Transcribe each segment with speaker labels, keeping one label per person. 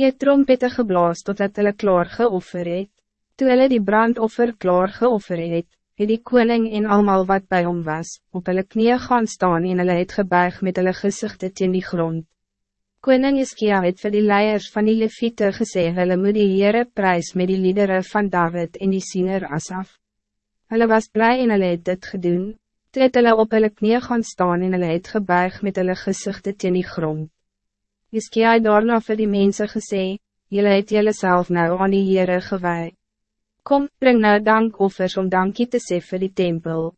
Speaker 1: Het trompette geblaas totdat hulle klaar geoffer het. Toe hulle die brandoffer klaar geoffer het, het die koning en almal wat bij hom was, op hulle knieën gaan staan en hulle het gebuig met hulle gezichte teen die grond. Koning Iskia het vir die leiers van die leviete gesê, hulle moet die Heere prijs met die liederen van David en die siener Asaf. Hulle was blij en hulle het dit gedoen, toe het hulle op hulle knieën gaan staan en hulle het gebuig met hulle gezichte teen die grond. Iskia het daarna vir die mense gesê, julle het julle self nou aan die Heere gewaai. Kom, bring nou dankoffers om dankie te sê vir die tempel.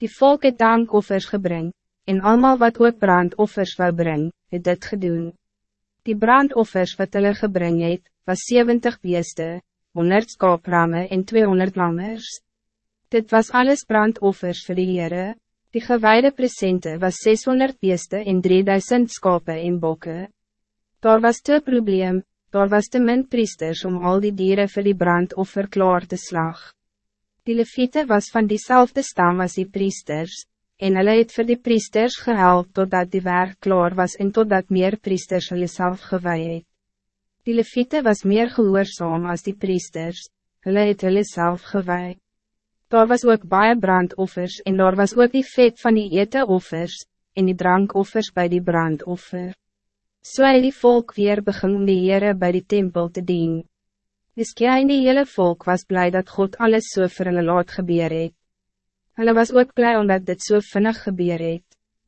Speaker 1: Die volk het dankoffers gebring, en allemaal wat ook brandoffers wou bring, het dit gedoen. Die brandoffers wat hulle gebring het, was 70 beeste, 100 skaaprame en 200 lammers. Dit was alles brandoffers vir die Heere. Die gewijde presente was 600 beeste en 3000 skape en bokke. Daar was twee probleem, daar was te min priesters om al die dieren voor die brandoffer klaar te slag. Die leviete was van diezelfde stam als die priesters, en hulle het vir die priesters gehelp totdat die werk klaar was en totdat meer priesters hulle self gewaai het. Die leviete was meer gehoorzaam als die priesters, hulle het hulle self gewaai. Daar was ook baie brandoffers en daar was ook die vet van die ete offers, en die drankoffers bij die brandoffer. So het die volk weer begin om die Heere by die tempel te dien. Iskia en die hele volk was blij dat God alles so vir hulle laat gebeur het. Hulle was ook blij omdat dit so vinnig gebeur het.